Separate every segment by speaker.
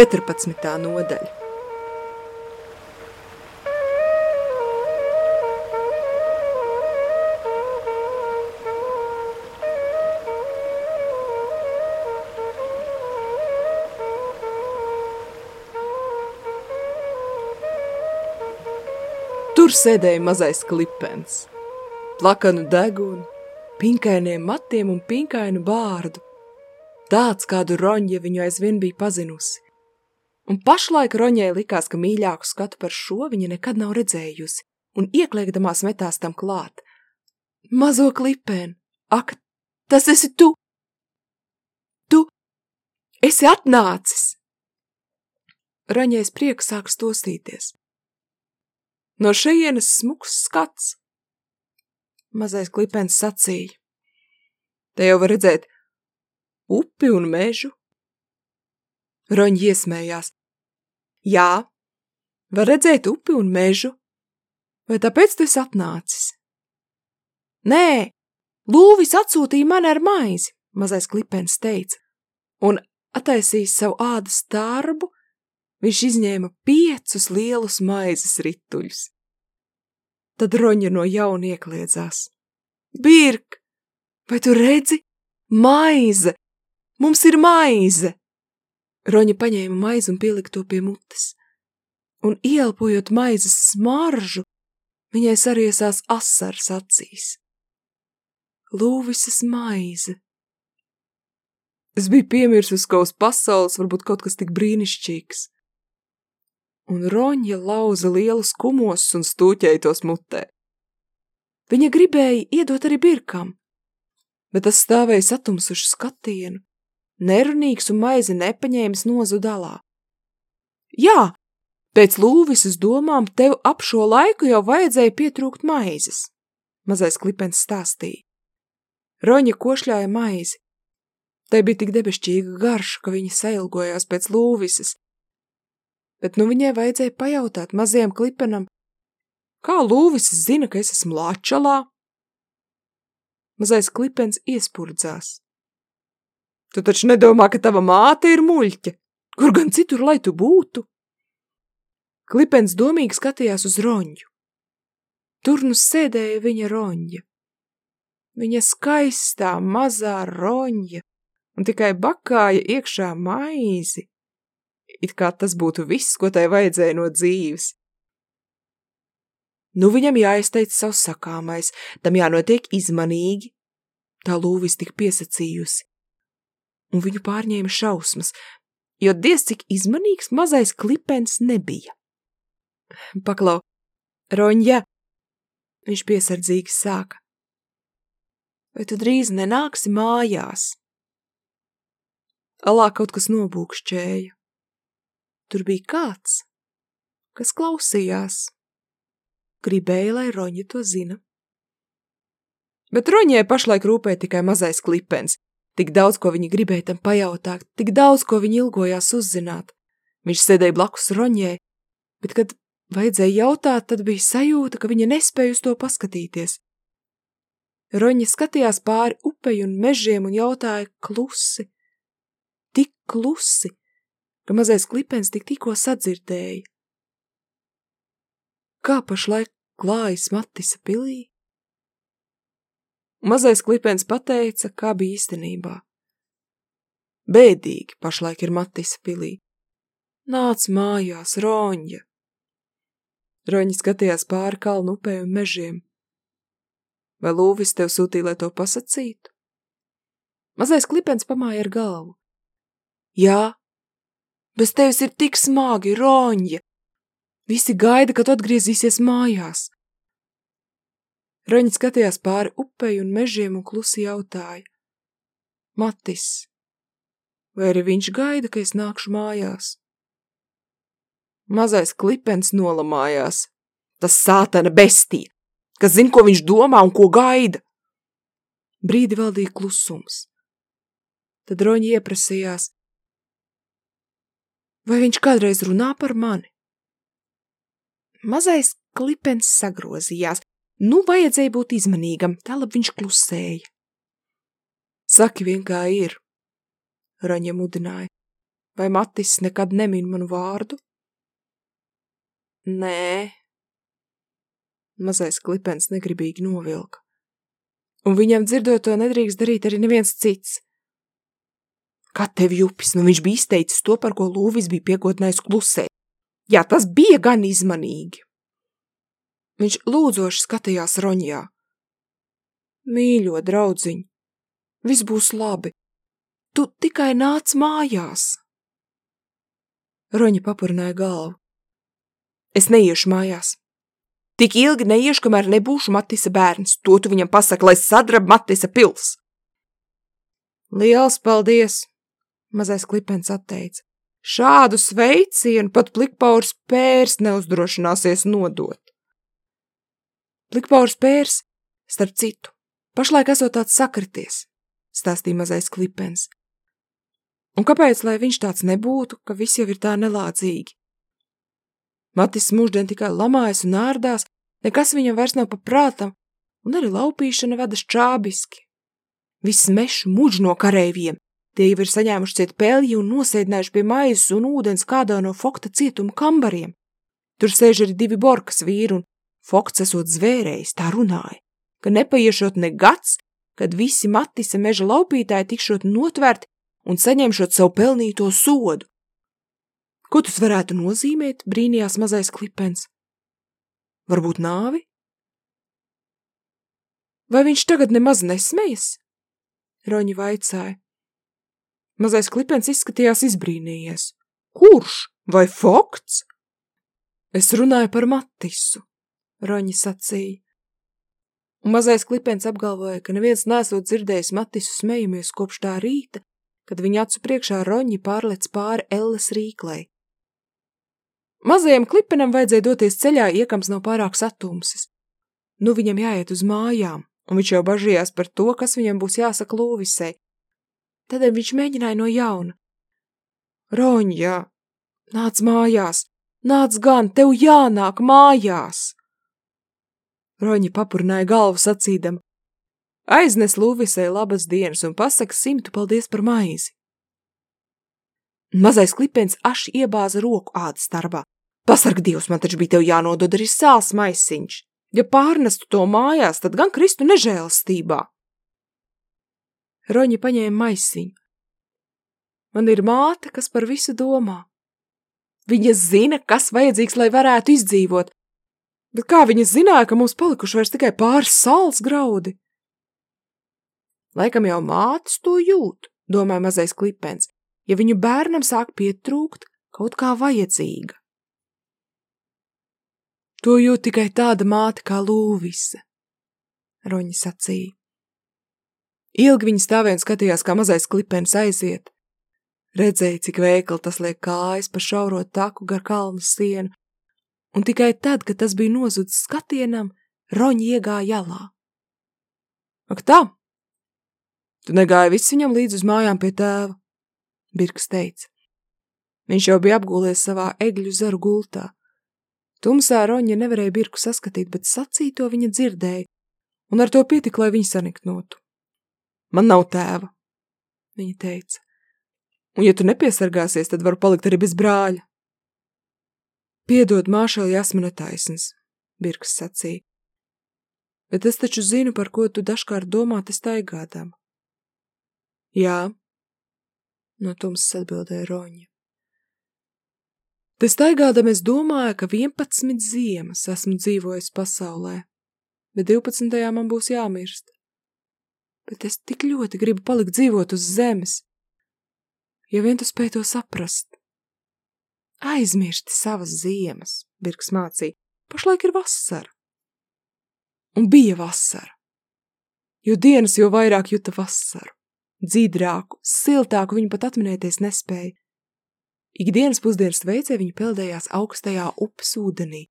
Speaker 1: 14. nodaļa Tur sēdēja mazais klipens, plakanu degunu, pinkainiem matiem un pinkainu bārdu, tāds kādu Roņģa viņu aizvien bija pazinusi. Un pašlaik Roņai likās, ka mīļāku skatu par šo viņa nekad nav redzējusi, un iekliekdamās metās tam klāt. Mazo klipēnu, ak, tas esi tu! Tu esi atnācis! Roņais prieks sāk stostīties. No šejienes smuks skats. Mazais klipens sacīja. Te jau var redzēt upi un mežu. Roņi iesmējās. Jā, var redzēt upi un mežu. Vai tāpēc tu esi atnācis? Nē, lūvis atsūtīja mani ar maizi, mazais klipens teica, un attaisījis savu ādas darbu, viņš izņēma piecus lielus maizes rituļus. Tad roņa no jauna iekliedzās. Birk, vai tu redzi? Maize! Mums ir maize! Roņa paņēma maizi un pielika to pie mutes. Un ielpojot maizes smaržu, viņai sariesās asars acīs. Lūvisas maize. Es biju piemirsus, ka uz pasaules var būt kaut kas tik brīnišķīgs un Roņa lauza lielus kumos un stūķēja tos mutē. Viņa gribēja iedot arī birkam, bet tas stāvēja satumsuši skatienu, nerunīgs un maizi nepaņēmis nozu dalā. Jā, pēc lūvisas domām tev ap šo laiku jau vajadzēja pietrūkt maizes, mazais klipens stāstīja. Roņa košļāja maizi. Tai bija tik debešķīga garša, ka viņa sailgojās pēc lūvises, bet nu viņai vajadzēja pajautāt mazajam klipenam, kā lūvis zina, ka es esmu lāčalā? Mazais klipens iespurdzās. Tu taču nedomā, ka tava māte ir muļķe, kur gan citur, lai tu būtu? Klipens domīgi skatījās uz roņģu. Tur nu sēdēja viņa roņģa. Viņa skaistā mazā roņģa un tikai bakāja iekšā maizi it kā tas būtu viss, ko tai vajadzēja no dzīves. Nu viņam jāizteic savs sakāmais, tam jānotiek izmanīgi, tā lūvis tik piesacījusi. Un viņu pārņēma šausmas, jo diez cik izmanīgs mazais klipens nebija. Paklau, Roņģa, viņš piesardzīgi sāka. Vai tu drīz nenāksi mājās? Alā kaut kas nobūkšķēja. Tur bija kāds, kas klausījās. Gribēja, lai Roņa to zina. Bet Roņai pašlaik rūpē tikai mazais klipens. Tik daudz, ko viņa gribēja tam pajautāt, tik daudz, ko viņa ilgojās uzzināt. Viņš sēdēja blakus Roņai, bet, kad vajadzēja jautāt, tad bija sajūta, ka viņa nespēja uz to paskatīties. Roņa skatījās pāri upei un mežiem un jautāja klusi, tik klusi, ka mazais klipens tik tikko sadzirdēja. Kā pašlaik klājas Matisa pilī? Mazais klipens pateica, kā bija īstenībā. Bēdīgi pašlaik ir Matisa pilī. Nāc mājās, Roņģa! Roņa skatījās pāri kalnu upē un mežiem. Vai Lūvis tev sūtīja, lai to pasacītu? Mazais klipens pamāja ar galvu. Jā, Bez tevis ir tik smagi, Roņģa! Visi gaida, kad atgriezīsies mājās. Roņģis skatījās pāri upei un mežiem un klusi jautāja. Matis, vai arī viņš gaida, ka es nākšu mājās? Mazais klipens nolamājās. Tas sātana bestija, kas zina, ko viņš domā un ko gaida. Brīdi valdīja klusums. Tad Roņi ieprasījās. Vai viņš kādreiz runā par mani? Mazais klipens sagrozījās. Nu, vajadzēja būt izmanīgam, tālāk viņš klusēja. Saki vien kā ir, Raņa mudināja. Vai Matis nekad nemin manu vārdu? Nē. Mazais klipens negribīgi novilka. Un viņam dzirdot to nedrīkst darīt arī neviens cits. Kā tev jupis, nu viņš bija izteicis to, par ko Lūvis bija piekodinājis klusēt. Jā, tas bija gan izmanīgi. Viņš lūdzoši skatījās Roņjā. Mīļo draudziņ, viss būs labi. Tu tikai nāc mājās. Roņa papurināja galvu. Es neiešu mājās. Tik ilgi neiešu, kamēr nebūšu Matisa bērns. To tu viņam pasaki, lai sadrab Matisa pils. Liels paldies! Mazais klipens atteica. Šādu sveicienu pat plikpaurs pērs neuzdrošināsies nodot. Plikpaurs pērs, starp citu, pašlaik esot tāds sakrities, stāstīja mazais klipens. Un kāpēc, lai viņš tāds nebūtu, ka viss jau ir tā nelādzīgi? Matis mūždien tikai lamājas un ārdās, nekas viņam vairs nav paprātam, un arī laupīšana vedas čābiski. Viss mešu muģ no kareiviem, Tie jau ir saņēmuši ciet pelju un nosēdinājuši pie maizes un ūdens kādā no Fokta cietuma kambariem. Tur sēž arī divi borkas vīri, un Fokts esot zvērējis, tā runāja, ka nepaiešot ne gads, kad visi Matisa meža laupītāji tikšot notverti un saņemšot savu pelnīto sodu. Ko tas varētu nozīmēt, brīnījās mazais klipens? Varbūt nāvi? Vai viņš tagad nemaz nesmējas? Roņi vaicāja. Mazais klipens izskatījās izbrīnījies. Kurš? Vai Fokts? Es runāju par Matisu, Roņi sacīja. Un mazais klipens apgalvoja, ka neviens nesot dzirdējis Matisu smejamies kopš tā rīta, kad viņa acu priekšā Roņi pārlec pāri Elles rīklei. Mazajam klipenam vajadzēja doties ceļā, iekams nav pārāk satumsis. Nu viņam jāiet uz mājām, un viņš jau bažījās par to, kas viņam būs jāsaka Lūvisei, Tad viņš mēģināja no jauna. Roņģa, nāc mājās, nāc gan, tev jānāk mājās! Roņa papurnāja galvu sacīdam, aiznes Lūvisai labas dienas un pasaka simtu paldies par maizi. Mazais klipens aši iebāza roku ādas starbā. Pasarg Dievs, man taču bija tev jānodod arī sāls maisiņš. Ja pārnestu to mājās, tad gan kristu nežēlastībā. Roņa paņēma maisiņu. Man ir māte, kas par visu domā. Viņa zina, kas vajadzīgs, lai varētu izdzīvot, bet kā viņa zināja, ka mums palikuši vairs tikai pāris sāls graudi? Laikam jau mātes to jūt, domāja mazais klipens, ja viņu bērnam sāk pietrūkt kaut kā vajadzīga. To jūt tikai tāda māte kā Lūvise, Roņa sacīja. Ilgi viņa stāvēja un skatījās, kā mazais klipens aiziet. Redzēja, cik veikli tas liek kājas pa šauro taku gar kalnu sienu, un tikai tad, kad tas bija nozudis skatienam, roņi iegāja jalā. Ak tā! Tu negāji viss viņam līdz uz mājām pie tēva, Birks teica. Viņš jau bija apgūlies savā egļu zaru gultā. Tumsā roņa nevarēja Birku saskatīt, bet sacīto viņa dzirdēja, un ar to pietika, lai viņu saniknotu. Man nav tēva, viņa teica. Un ja tu nepiesargāsies, tad varu palikt arī bez brāļa. Piedod, māšali esmu netaisns, Birks sacīja. Bet es taču zinu, par ko tu dažkārt domā te staigādam. Jā, no tumsas atbildēja Roņa. Te staigādam es domāju, ka 11 ziemas esmu dzīvojis pasaulē, bet 12. man būs jāmirst bet es tik ļoti gribu palikt dzīvot uz zemes. Ja vien tu spēj to saprast. Aizmirsti savas ziemas, Birks mācīja, pašlaik ir vasara. Un bija vasara. Jo dienas jau vairāk juta vasaru. Dzīdrāku, siltāku viņa pat atminēties nespēja. Ikdienas pusdienas veicē viņa peldējās augstajā upes ūdenī.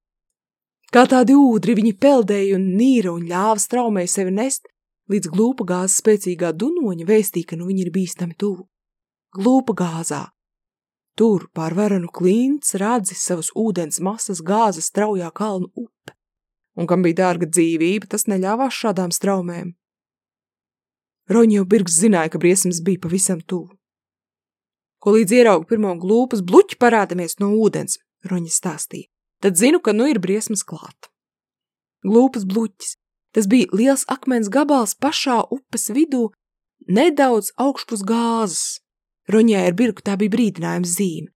Speaker 1: Kā tādi ūdri viņi peldēja un nīra un ļāva straumēja sevi nest, līdz glūpa gāzes spēcīgā dunoņa vēstīja, ka nu viņi ir bīstami tuvu. Glūpa gāzā. Tur pār varenu klints radzi savas ūdens masas gāzes straujā kalnu upe, un kam bija dārga dzīvība, tas neļāvās šādām straumēm. Jau Birgs zināja, ka briesmas bija pavisam tuvu. ko līdz ieraugu pirmo glūpas bluķi parādamies no ūdens, Roņa stāstīja. Tad zinu, ka nu ir briesmas klāt. Glūpas bluķis. Tas bija liels akmens gabals pašā upes vidū, nedaudz augšpus gāzes. Roņai ar birku tā bija brīdinājums zīme.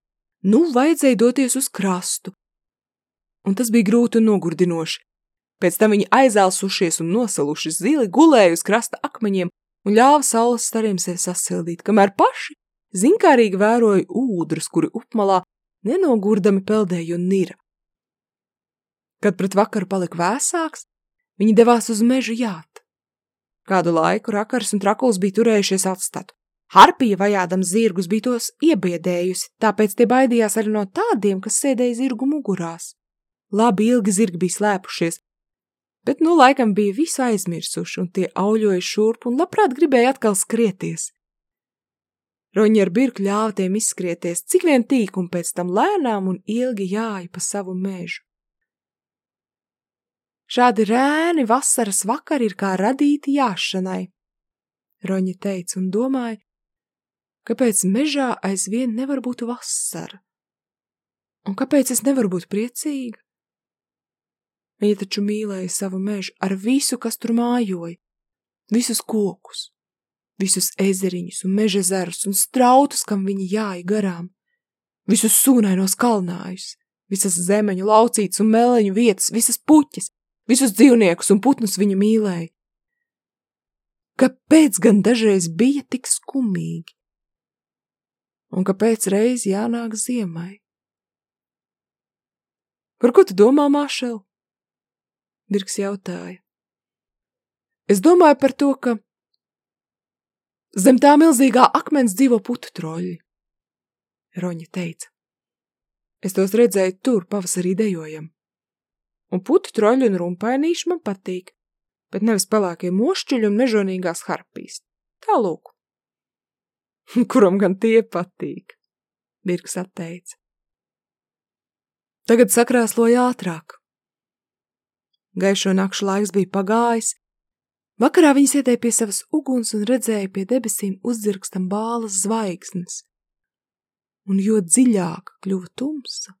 Speaker 1: Nu, vajadzēja doties uz krastu. Un tas bija grūti un nogurdinoši. Pēc tam viņi aizelsušies un nosaluši zili gulēja uz krasta akmeņiem un ļāva saules stariem sevi sasildīt, kamēr paši zinkārīgi vēroja ūdrus, kuri upmalā nenogurdami peldēja un nira. Kad pret vakaru palika vēsāks, viņi devās uz mežu jāt. Kādu laiku rakars un trakuls bija turējušies atstatu. Harpija vajādam zirgus bija tos iebiedējusi, tāpēc tie baidījās arī no tādiem, kas sēdēja zirgu mugurās. Labi ilgi zirgi bija slēpušies, bet nu laikam bija visu aizmirsuši, un tie auļoja šurp un labprāt gribēja atkal skrieties. Roņi ar birku ļāva tiem izskrieties, cik vien tīk, un pēc tam lēnām un ilgi jāja pa savu mežu. Šādi rēni vasaras vakari ir kā radīti jāšanai, Roņa teica un domāja, kāpēc mežā aizvien nevar būt vasara, un kāpēc es nevaru būt priecīga? Viņa taču mīlēja savu mežu ar visu, kas tur mājoja, visus kokus, visus ezeriņus un meža zerus un strautus, kam viņi jāja garām, visus sūnainos kalnājus, visas zemeņu laucītas un meleņu vietas, visas puķis, visus dzīvniekus un putnus viņa mīlēja. Kāpēc gan dažreiz bija tik skumīgi? Un kāpēc reiz jānāk ziemai? Par ko tu domā, Māšel? Dirks jautāja. Es domāju par to, ka zem tā milzīgā akmens dzīvo putu troļi. Roņa teica. Es tos redzēju tur, pavasarī dejojam. Un putu troļi un rumpainīši man patīk, bet nevis pelēkie mošķiļi un mežonīgās harpīs. Tā lūk. Kuram gan tie patīk? Birks atteica. Tagad sakrāsloja ātrāk. Gaišo nakšu laiks bija pagājis. Vakarā viņi sēdēja pie savas uguns un redzēja pie debesīm uzdzirkstam bālas zvaigznes. Un jo dziļāk kļuva tumsa,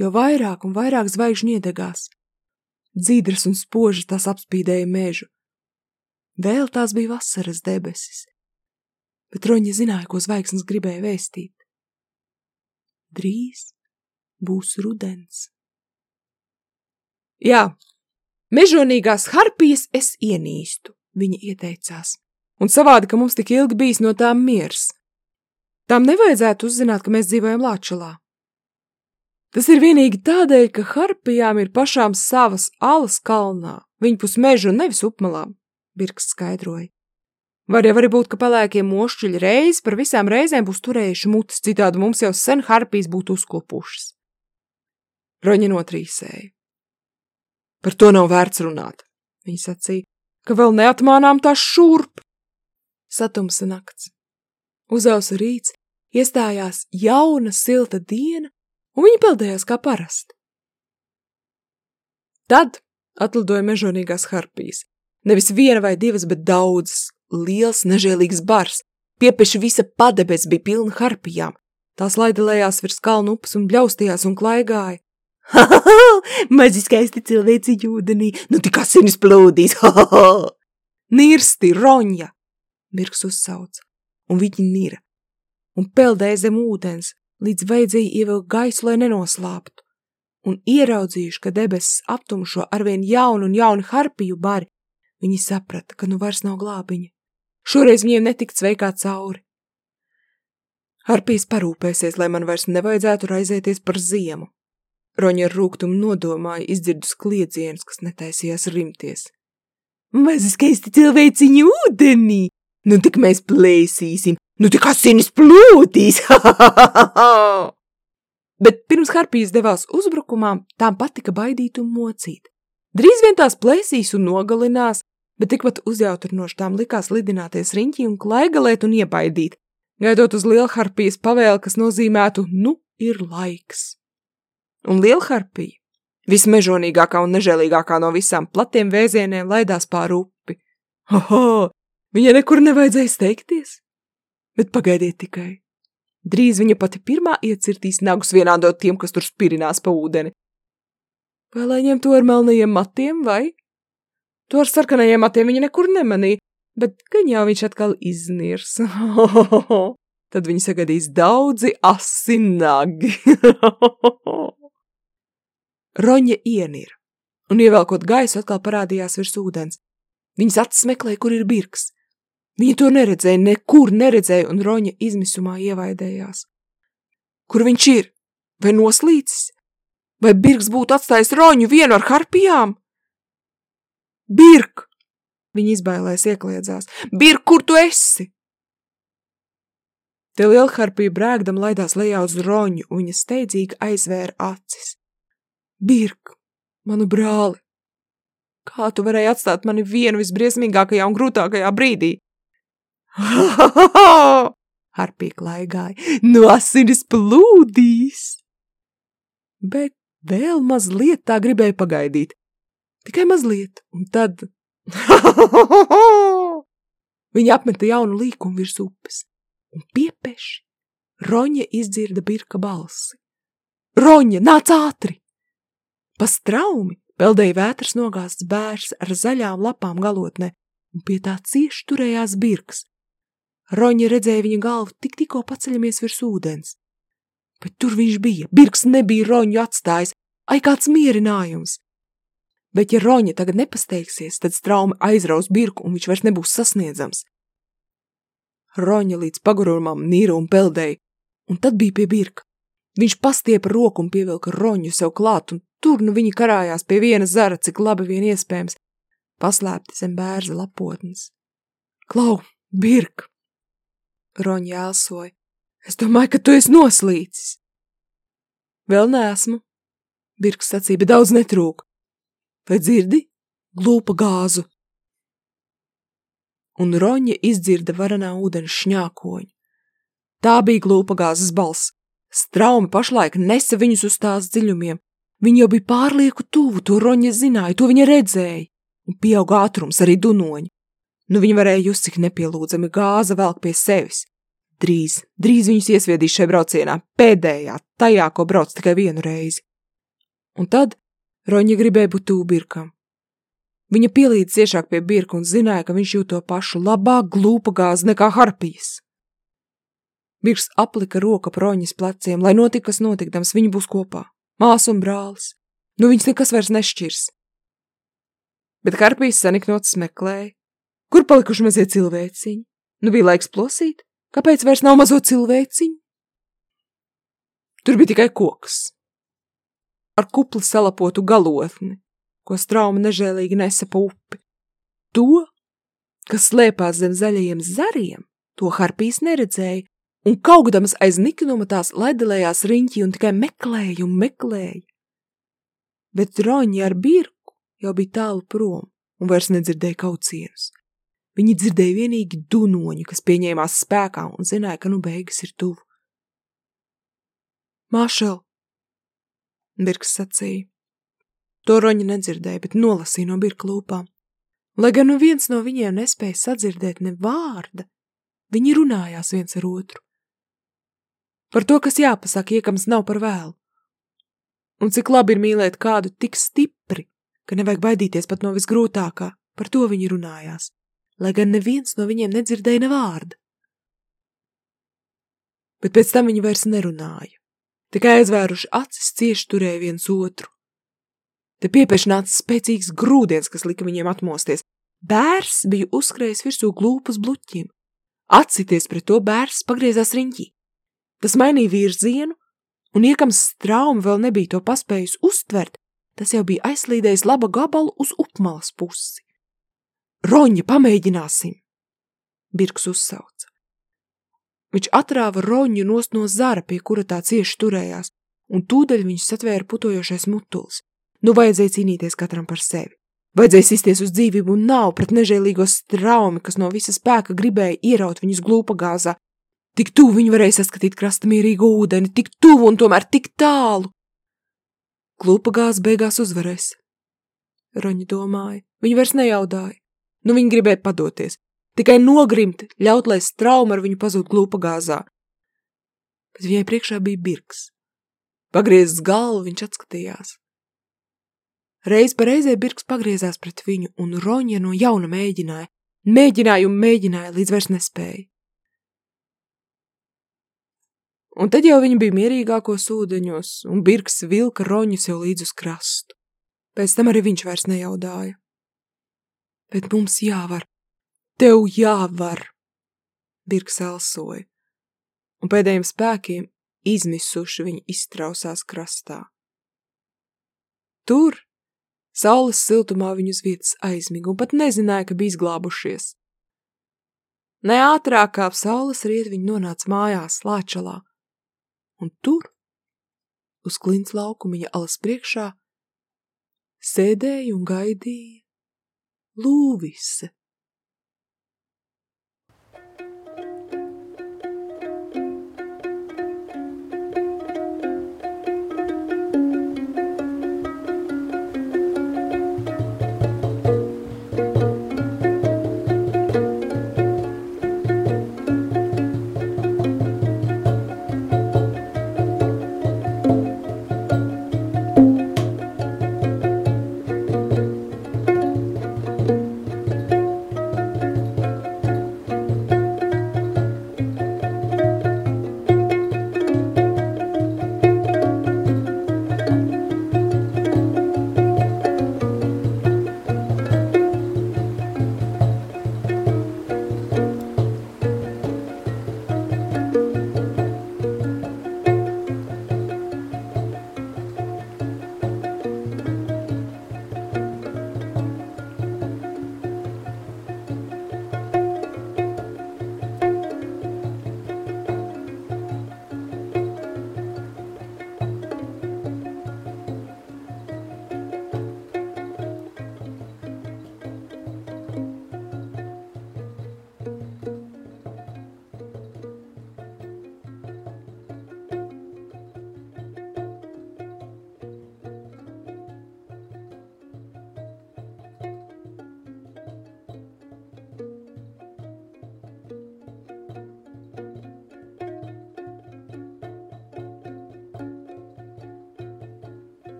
Speaker 1: jo vairāk un vairāk zvaigžņu iedegās. Dzīdras un spožas tās apspīdēja mežu. Vēl tās bija vasaras debesis, bet Roņa zināja, ko zvaigznes gribēja vēstīt. Drīz būs rudens. Jā, Mežonīgās harpijas es ienīstu, viņa ieteicās, un savādi, ka mums tik ilgi bijis no tām miers. Tām nevajadzētu uzzināt, ka mēs dzīvojam Lāčalā. Tas ir vienīgi tādēļ, ka harpijām ir pašām savas alas kalnā, viņpus mežu un nevis upmalām, Birks skaidroja. Var jau būt, ka pelēkie mošķiļi reiz par visām reizēm būs turējuši mutes, citādi mums jau sen harpijas būtu uzklopušas. Roņa notrīsēja. Par to nav vērts runāt, viņa sacīja, ka vēl neatmānām tās šurp. Satumsa nakts. Uzausa rīts, iestājās jauna silta diena, un viņi peldējās kā parasti. Tad atlidoja mežonīgās harpijas. Nevis viena vai divas, bet daudzas, liels, nežēlīgs bars. Piepeši visa padebes bija pilna harpijām. Tās laidelējās virs kalnu upes un bļaustījās un klaigāja. Ha, ha, ha, mazi skaisti cilvēciņi ūdenī, nu tik asinis plūdīs, ha, ha, ha. Nirsti, roņa, Mirks uzsauca, un viņi nira, un peldēja zem ūdens, līdz vajadzēja ievilkt gaisu, lai nenoslāptu, un ieraudzījuši, ka debesis aptumšo arvien jaunu un jaunu harpiju bari, viņi saprata, ka nu vairs nav glābiņa. Šoreiz viņiem netikt sveikā cauri. Harpijas parūpēsies, lai man vairs nevajadzētu raizēties par ziemu. Roņa ar rūgtumu nodomāja izdzirdus kliedzienus, kas netaisījās rimties. Mazi skaisti cilvēciņi ūdenī! Nu tik mēs plēsīsim, nu tik asinis plūdīs! Bet pirms harpijas devās uzbrukumā, tām patika baidīt un mocīt. Drīz vien tās plēsīs un nogalinās, bet tikpat uzjautrinoši tām likās lidināties riņķī un klaigalēt un iebaidīt, gaidot uz lielharpijas pavēli, kas nozīmētu, nu, ir laiks un lielharpija, vismežonīgākā un nežēlīgākā no visām platiem vēzieniem, laidās pār upi. Oho, viņai nekur nevajadzēja steigties, bet pagaidiet tikai. Drīz viņa pati pirmā iecirtīs nagus vienādot tiem, kas tur spirinās pa ūdeni. Vai lai ņem to ar melnajiem matiem, vai? To ar sarkanajiem matiem viņa nekur nemanīja, bet gan jau viņš atkal iznirs. Tad viņi sagadīs daudzi asinagi. Roņa ienira, un ievelkot gaisu atkal parādījās virs ūdens. Viņas acis meklēja, kur ir birks. Viņa to neredzēja, nekur neredzēja, un Roņa izmisumā ievaidējās. Kur viņš ir? Vai noslīcis? Vai Birks būtu atstājis Roņu vienu ar harpijām? Birk! Viņa izbailēs iekliedzās. Birk, kur tu esi? Te lielharpija brēgdam laidās lejā uz Roņu, un viņa steidzīgi aizvēra acis. Birk, manu brāli, kā tu varēji atstāt mani vienu visbriesmīgākajā un grūtākajā brīdī? Harpija klaigāja, no asinis plūdīs. Bet vēl mazliet tā gribēja pagaidīt. Tikai mazliet, un tad. Viņa apmeta jaunu līkumu virs upes, un piepeši Roņa izdzirda birka balsi. Roņa, nāc ātri! Pa straumi peldēja vētras nogāzts bērs ar zaļām lapām galotnē, un pie tā cieši turējās birks. Roņa redzēja viņa galvu tik tikko paceļamies virs ūdens. Bet tur viņš bija, birks nebija Roņu atstājis, ai kāds mierinājums. Bet ja Roņa tagad nepasteigsies, tad straumi aizraus birku un viņš vairs nebūs sasniedzams. Roņa līdz pagurumam nīra un peldēja, un tad bija pie birka. Viņš pastiepa roku un pievilka Roņu sev klāt, un tur nu viņi karājās pie viena zara, cik labi vien iespējams, paslēpti zem bērza lapotnes. Klau, birk! Roņa elsoja. Es domāju, ka tu esi noslīcis. Vēl neesmu. Birks sacīja, bet daudz netrūk. Vai dzirdi? Glūpa gāzu. Un Roņa izdzirda varanā ūdens šņākoņu. Tā bija glūpa gāzes balss. Straumi pašlaik nesa viņus uz tās dziļumiem. Viņi jau bija pārlieku tuvu, to Roņa zināja, to viņa redzēja. Un pieauga ātrums arī dunoņi. Nu viņi varēja just, cik nepielūdzami gāza velk pie sevis. Drīz, drīz viņus iesviedīs šai braucienā, pēdējā, tajā, ko brauc tikai vienu reizi. Un tad Roņa gribēja būt tuvu birkam. Viņa pielīdz ciešāk pie birka un zināja, ka viņš jūt to pašu labāk glūpa gāzi nekā harpijas. Birks aplika roku ap Roņas pleciem, lai notika, kas notikdams, viņi būs kopā, māsa un brālis. Nu viņus nekas vairs nešķirs. Bet harpijas saniknots meklēja, Kur palikuši mazie cilvēciņi? Nu bija laiks plosīt, kāpēc vairs nav mazo cilvēciņu? Tur bija tikai koks. Ar kupli salapotu galotni, ko strauma nežēlīgi nesa pa upi. To, kas slēpās zem zaļajiem zariem, to harpīs neredzēja, un kaugdams aiz niknuma tās laidelējās riņķī un tikai meklēja un meklēja. Bet roņi ar birku jau bija tālu prom un vairs nedzirdēja kaucienus. Viņi dzirdēja vienīgi dunoņu, kas pieņēmās spēkā un zināja, ka nu beigas ir tuvu. Māšel, Birks sacīja. To roņa nedzirdēja, bet nolasīja no Birka lūpām. Lai gan nu viens no viņiem nespēja sadzirdēt ne vārda, viņi runājās viens ar otru. Par to, kas jāpasaka, iekams nav par vēlu. Un cik labi ir mīlēt kādu tik stipri, ka nevajag baidīties pat no visgrūtākā, par to viņi runājās lai gan neviens no viņiem nedzirdēja ne vārda. Bet pēc tam viņi vairs nerunāja, tikai aizvēruši acis cieši turēja viens otru. Te piepiešnāca spēcīgs grūdienis, kas lika viņiem atmosties. Bērs bija uzskrējis virsū glūpas bluķiem. Atsities pret to bērs pagriezās riņķī. Tas mainīja virzienu, un iekams straumi vēl nebija to paspējis uztvert, tas jau bija aizslīdējis laba gabalu uz upmalas pusi. Roņa, pamēģināsim! Birks uzsauca. Viņš atrāva roņu nost no zara, pie kura tā cieši turējās, un tūdaļ viņš satvēra putojošais mutulis. Nu vajadzēja cīnīties katram par sevi. Vajadzēja sisties uz dzīvību un nav pret nežēlīgo straumi, kas no visa spēka gribēja ieraut viņus glūpa gāzā. Tik tuvu viņi varēja saskatīt krasta mierīgu ūdeni, tik tuvu un tomēr tik tālu. Glūpa gāze beigās uzvarēs. Roņa domāja, viņa vairs nejaudāja. Nu viņi gribēja padoties, tikai nogrimt, ļaut, lai strauma ar viņu pazūd glūpa gāzā. bet viņai priekšā bija birks. Pagriezis galvu, viņš atskatījās. Reiz pa reizē birks pagriezās pret viņu, un Roņa no jauna mēģināja, mēģināja un mēģināja, līdz vairs nespēja. Un tad jau viņa bija mierīgākos ūdeņos, un birks vilka Roņu sev līdz uz krastu. Pēc tam arī viņš vairs nejaudāja. Bet mums jāvar, tev jāvar, birks elsoja, un pēdējiem spēkiem izmisuši viņi iztrausās krastā. Tur saules siltumā viņu uz vietas aizmiga un pat nezināja, ka bija izglābušies. Ne ātrāk kā saules riet viņi nonāca mājās Lāčalā, un tur, uz klints laukumiņa alas priekšā, sēdēja un gaidīja Lūvise.